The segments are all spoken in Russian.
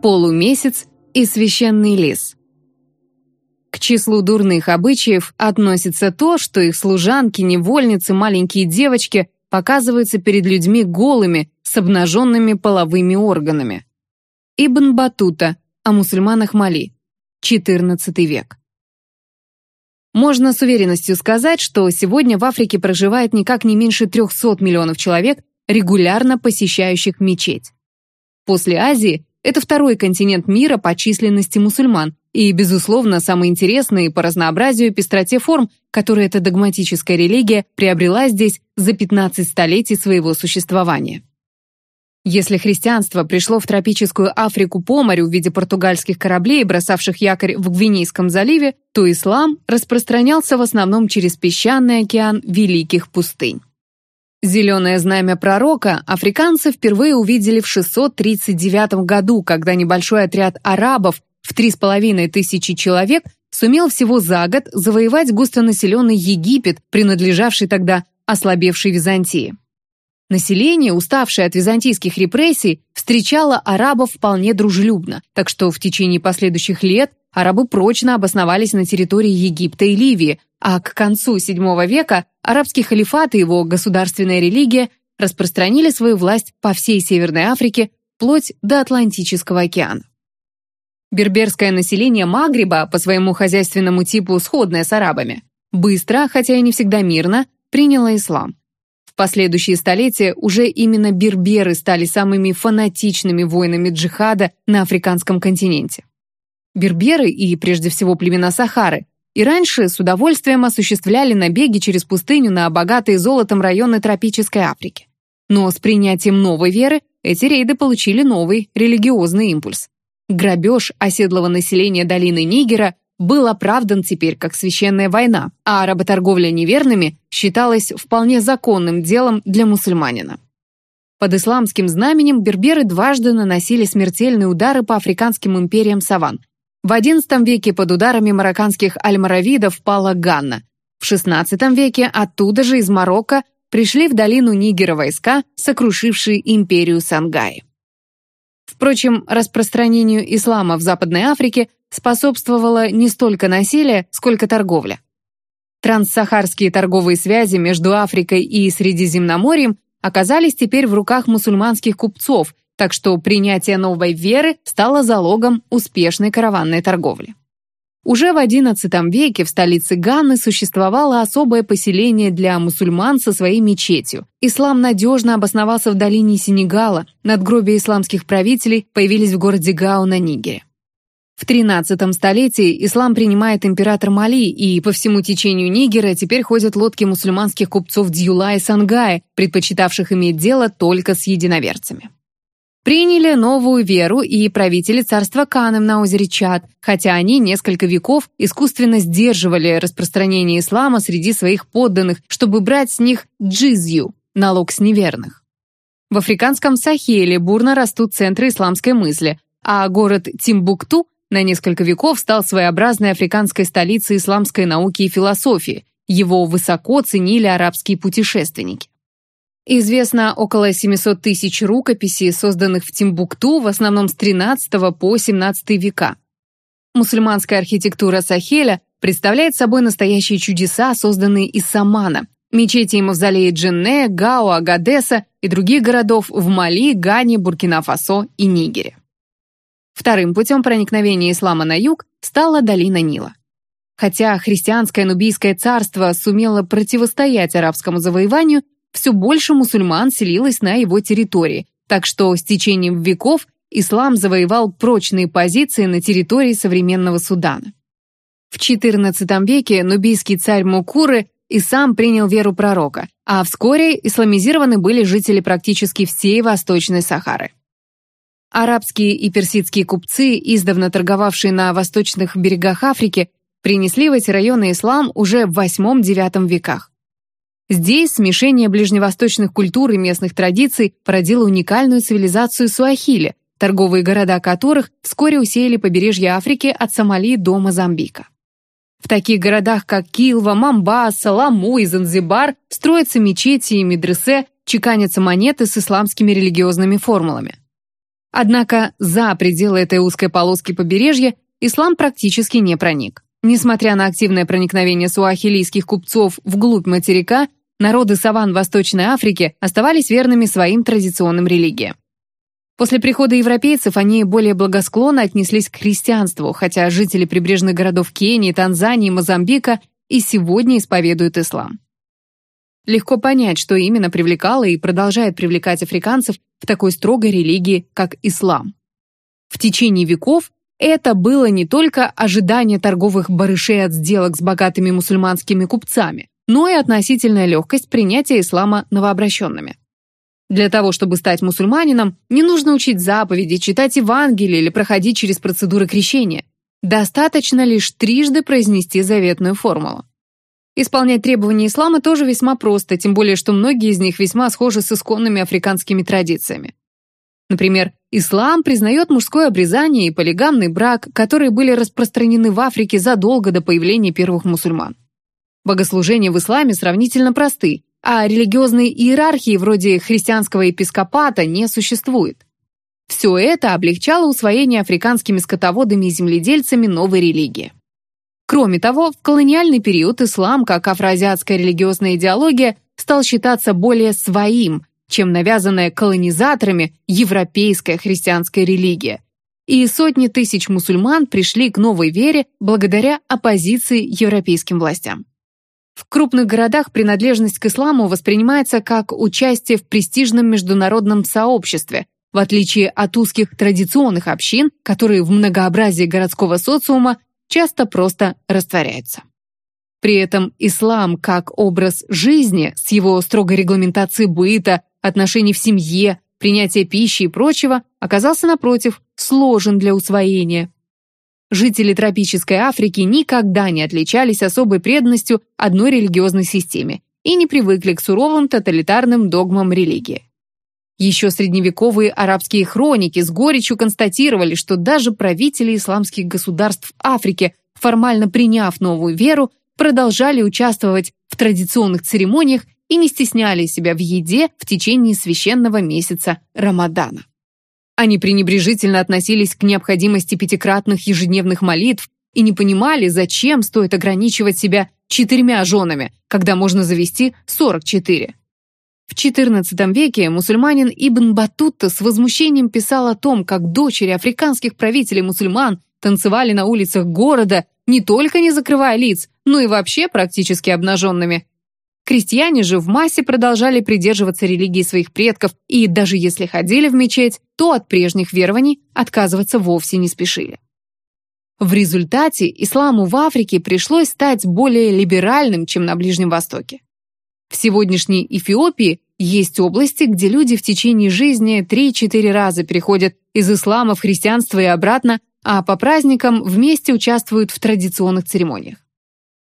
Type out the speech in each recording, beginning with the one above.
полумесяц и священный лес. К числу дурных обычаев относится то, что их служанки, невольницы, маленькие девочки показываются перед людьми голыми, с обнаженными половыми органами. Ибн Батута о мусульманах Мали, XIV век. Можно с уверенностью сказать, что сегодня в Африке проживает никак не меньше 300 миллионов человек, регулярно посещающих мечеть. После Азии это второй континент мира по численности мусульман и, безусловно, самый интересный по разнообразию и пестроте форм, которые эта догматическая религия приобрела здесь за 15 столетий своего существования. Если христианство пришло в тропическую Африку по морю в виде португальских кораблей, бросавших якорь в Гвинейском заливе, то ислам распространялся в основном через песчаный океан Великих пустынь. Зеленое знамя пророка африканцы впервые увидели в 639 году, когда небольшой отряд арабов в 3,5 тысячи человек сумел всего за год завоевать густонаселенный Египет, принадлежавший тогда ослабевшей Византии. Население, уставшее от византийских репрессий, встречало арабов вполне дружелюбно, так что в течение последующих лет арабы прочно обосновались на территории Египта и Ливии, а к концу VII века арабский халифат и его государственная религия распространили свою власть по всей Северной Африке вплоть до Атлантического океана. Берберское население Магриба, по своему хозяйственному типу сходное с арабами, быстро, хотя и не всегда мирно, приняло ислам. В последующие столетия уже именно берберы стали самыми фанатичными воинами джихада на африканском континенте. Берберы и, прежде всего, племена Сахары и раньше с удовольствием осуществляли набеги через пустыню на богатые золотом районы тропической Африки. Но с принятием новой веры эти рейды получили новый религиозный импульс. Грабеж оседлого населения долины Нигера был оправдан теперь как священная война, а работорговля неверными считалась вполне законным делом для мусульманина. Под исламским знаменем берберы дважды наносили смертельные удары по африканским империям Саван, в XI веке под ударами марокканских альмаравидов пала Ганна. В XVI веке оттуда же из Марокко пришли в долину Нигера войска, сокрушившие империю Сангаи. Впрочем, распространению ислама в Западной Африке способствовало не столько насилие, сколько торговля. Транссахарские торговые связи между Африкой и Средиземноморьем оказались теперь в руках мусульманских купцов, так что принятие новой веры стало залогом успешной караванной торговли. Уже в XI веке в столице Ганны существовало особое поселение для мусульман со своей мечетью. Ислам надежно обосновался в долине Сенегала, надгробия исламских правителей появились в городе Гау на Нигере. В XIII столетии ислам принимает император Мали, и по всему течению Нигера теперь ходят лодки мусульманских купцов Дьюла и Сангая, предпочитавших иметь дело только с единоверцами. Приняли новую веру и правители царства Канем на озере Чад, хотя они несколько веков искусственно сдерживали распространение ислама среди своих подданных, чтобы брать с них джизью – налог с неверных. В африканском Сахеле бурно растут центры исламской мысли, а город Тимбукту на несколько веков стал своеобразной африканской столицей исламской науки и философии. Его высоко ценили арабские путешественники. Известно около 700 тысяч рукописей, созданных в Тимбукту в основном с XIII по XVII века. Мусульманская архитектура Сахеля представляет собой настоящие чудеса, созданные из самана. Мечети и мавзолеи Дженне, Гао, Агадеса и других городов в Мали, Гане, Буркина-Фасо и Нигере. Вторым путем проникновения ислама на юг стала долина Нила. Хотя христианское нубийское царство сумело противостоять арабскому завоеванию, все больше мусульман селилось на его территории, так что с течением веков ислам завоевал прочные позиции на территории современного Судана. В XIV веке нубийский царь Мукуры и сам принял веру пророка, а вскоре исламизированы были жители практически всей Восточной Сахары. Арабские и персидские купцы, издавна торговавшие на восточных берегах Африки, принесли в эти районы ислам уже в VIII-IX веках. Здесь смешение ближневосточных культур и местных традиций породило уникальную цивилизацию суахили, торговые города которых вскоре усеяли побережье Африки от Сомали до Мозамбика. В таких городах, как Килва, Мамбаса, Ламу и Занзибар строятся мечети и медресе, чеканятся монеты с исламскими религиозными формулами. Однако за пределы этой узкой полоски побережья ислам практически не проник. Несмотря на активное проникновение суахилийских купцов вглубь материка, народы саван Восточной Африки оставались верными своим традиционным религиям. После прихода европейцев они более благосклонно отнеслись к христианству, хотя жители прибрежных городов Кении, Танзании, Мозамбика и сегодня исповедуют ислам. Легко понять, что именно привлекало и продолжает привлекать африканцев в такой строгой религии, как ислам. В течение веков это было не только ожидание торговых барышей от сделок с богатыми мусульманскими купцами, но и относительная легкость принятия ислама новообращенными. Для того, чтобы стать мусульманином, не нужно учить заповеди, читать Евангелие или проходить через процедуры крещения. Достаточно лишь трижды произнести заветную формулу. Исполнять требования ислама тоже весьма просто, тем более, что многие из них весьма схожи с исконными африканскими традициями. Например, ислам признает мужское обрезание и полигамный брак, которые были распространены в Африке задолго до появления первых мусульман. Богослужения в исламе сравнительно просты, а религиозной иерархии вроде христианского епископата не существует. Все это облегчало усвоение африканскими скотоводами и земледельцами новой религии. Кроме того, в колониальный период ислам, как афроазиатская религиозная идеология, стал считаться более своим, чем навязанная колонизаторами европейская христианская религия. И сотни тысяч мусульман пришли к новой вере благодаря оппозиции европейским властям. В крупных городах принадлежность к исламу воспринимается как участие в престижном международном сообществе, в отличие от узких традиционных общин, которые в многообразии городского социума часто просто растворяются. При этом ислам как образ жизни с его строгой регламентацией быта, отношений в семье, принятия пищи и прочего оказался, напротив, сложен для усвоения. Жители тропической Африки никогда не отличались особой преданностью одной религиозной системе и не привыкли к суровым тоталитарным догмам религии. Еще средневековые арабские хроники с горечью констатировали, что даже правители исламских государств Африки, формально приняв новую веру, продолжали участвовать в традиционных церемониях и не стесняли себя в еде в течение священного месяца Рамадана. Они пренебрежительно относились к необходимости пятикратных ежедневных молитв и не понимали, зачем стоит ограничивать себя четырьмя женами, когда можно завести 44. В XIV веке мусульманин Ибн Батутта с возмущением писал о том, как дочери африканских правителей-мусульман танцевали на улицах города, не только не закрывая лиц, но и вообще практически обнаженными. Крестьяне же в массе продолжали придерживаться религии своих предков и даже если ходили в мечеть, то от прежних верований отказываться вовсе не спешили. В результате исламу в Африке пришлось стать более либеральным, чем на Ближнем Востоке. В сегодняшней Эфиопии есть области, где люди в течение жизни 3-4 раза переходят из ислама в христианство и обратно, а по праздникам вместе участвуют в традиционных церемониях.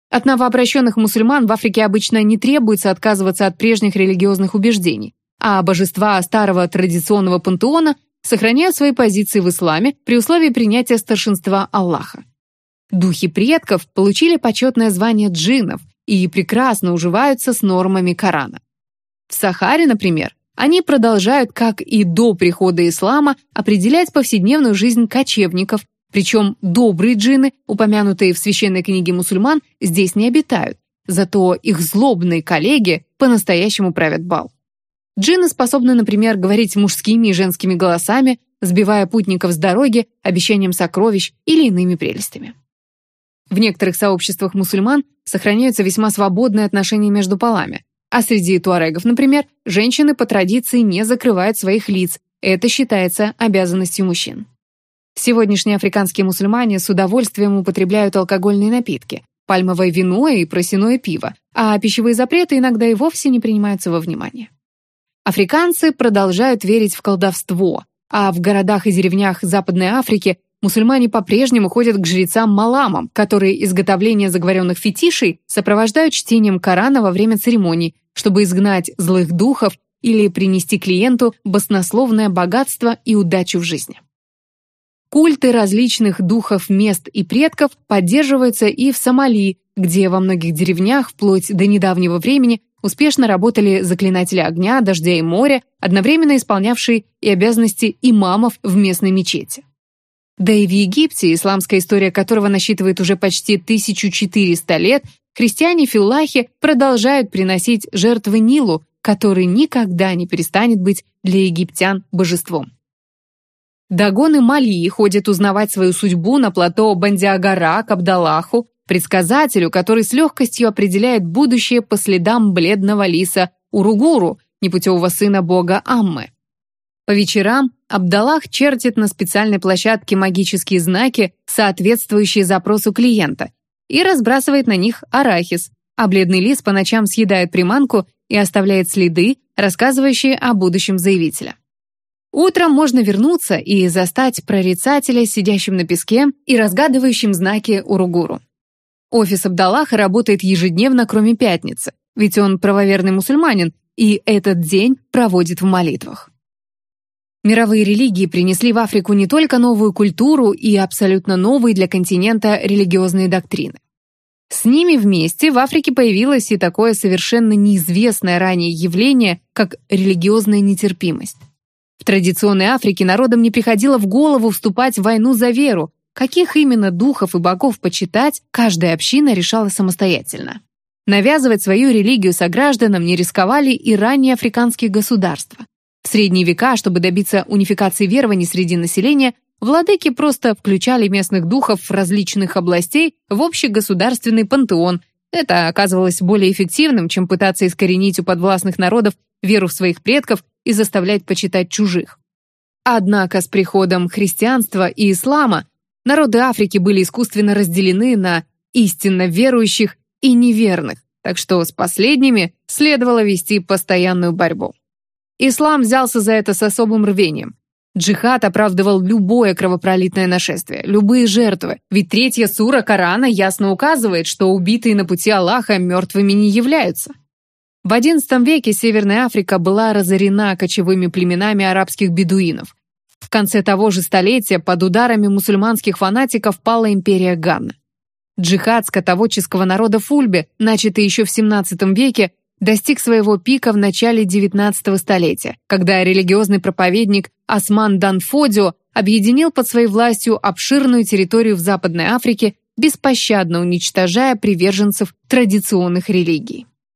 От новообращенных мусульман в Африке обычно не требуется отказываться от прежних религиозных убеждений, а божества старого традиционного пантеона сохраняют свои позиции в исламе при условии принятия старшинства Аллаха. Духи предков получили почетное звание джиннов, и прекрасно уживаются с нормами Корана. В Сахаре, например, они продолжают, как и до прихода ислама, определять повседневную жизнь кочевников, причем добрые джинны, упомянутые в священной книге мусульман, здесь не обитают, зато их злобные коллеги по-настоящему правят бал. Джинны способны, например, говорить мужскими и женскими голосами, сбивая путников с дороги обещанием сокровищ или иными прелестями. В некоторых сообществах мусульман сохраняются весьма свободные отношения между полами, а среди туарегов, например, женщины по традиции не закрывают своих лиц, это считается обязанностью мужчин. Сегодняшние африканские мусульмане с удовольствием употребляют алкогольные напитки, пальмовое вино и просяное пиво, а пищевые запреты иногда и вовсе не принимаются во внимание. Африканцы продолжают верить в колдовство, а в городах и деревнях Западной Африки мусульмане по-прежнему ходят к жрецам-маламам, которые изготовление заговоренных фетишей сопровождают чтением Корана во время церемоний, чтобы изгнать злых духов или принести клиенту баснословное богатство и удачу в жизни. Культы различных духов мест и предков поддерживаются и в Сомали, где во многих деревнях вплоть до недавнего времени успешно работали заклинатели огня, дождя и моря, одновременно исполнявшие и обязанности имамов в местной мечети. Да и в Египте, исламская история которого насчитывает уже почти 1400 лет, христиане-филлахи продолжают приносить жертвы Нилу, который никогда не перестанет быть для египтян божеством. Дагоны Малии ходят узнавать свою судьбу на плато Бандиагара к Абдаллаху, предсказателю, который с легкостью определяет будущее по следам бледного лиса Уругуру, непутевого сына бога Аммы. По вечерам Абдаллах чертит на специальной площадке магические знаки, соответствующие запросу клиента, и разбрасывает на них арахис, а бледный лис по ночам съедает приманку и оставляет следы, рассказывающие о будущем заявителя. Утром можно вернуться и застать прорицателя, сидящим на песке и разгадывающим знаки Уругуру. Офис Абдаллаха работает ежедневно, кроме пятницы, ведь он правоверный мусульманин и этот день проводит в молитвах. Мировые религии принесли в Африку не только новую культуру и абсолютно новые для континента религиозные доктрины. С ними вместе в Африке появилось и такое совершенно неизвестное ранее явление, как религиозная нетерпимость. В традиционной Африке народам не приходило в голову вступать в войну за веру, каких именно духов и богов почитать, каждая община решала самостоятельно. Навязывать свою религию согражданам не рисковали и ранние африканские государства. В средние века, чтобы добиться унификации верований среди населения, Владыки просто включали местных духов различных областей в общий государственный пантеон. Это оказывалось более эффективным, чем пытаться искоренить у подвластных народов веру в своих предков и заставлять почитать чужих. Однако с приходом христианства и ислама народы Африки были искусственно разделены на истинно верующих и неверных, так что с последними следовало вести постоянную борьбу. Ислам взялся за это с особым рвением. Джихад оправдывал любое кровопролитное нашествие, любые жертвы, ведь третья сура Корана ясно указывает, что убитые на пути Аллаха мертвыми не являются. В XI веке Северная Африка была разорена кочевыми племенами арабских бедуинов. В конце того же столетия под ударами мусульманских фанатиков пала империя Ганна. Джихад скотоводческого народа Фульбе, начатый еще в XVII веке, достиг своего пика в начале XIX столетия, когда религиозный проповедник Осман Данфодио объединил под своей властью обширную территорию в Западной Африке, беспощадно уничтожая приверженцев традиционных религий.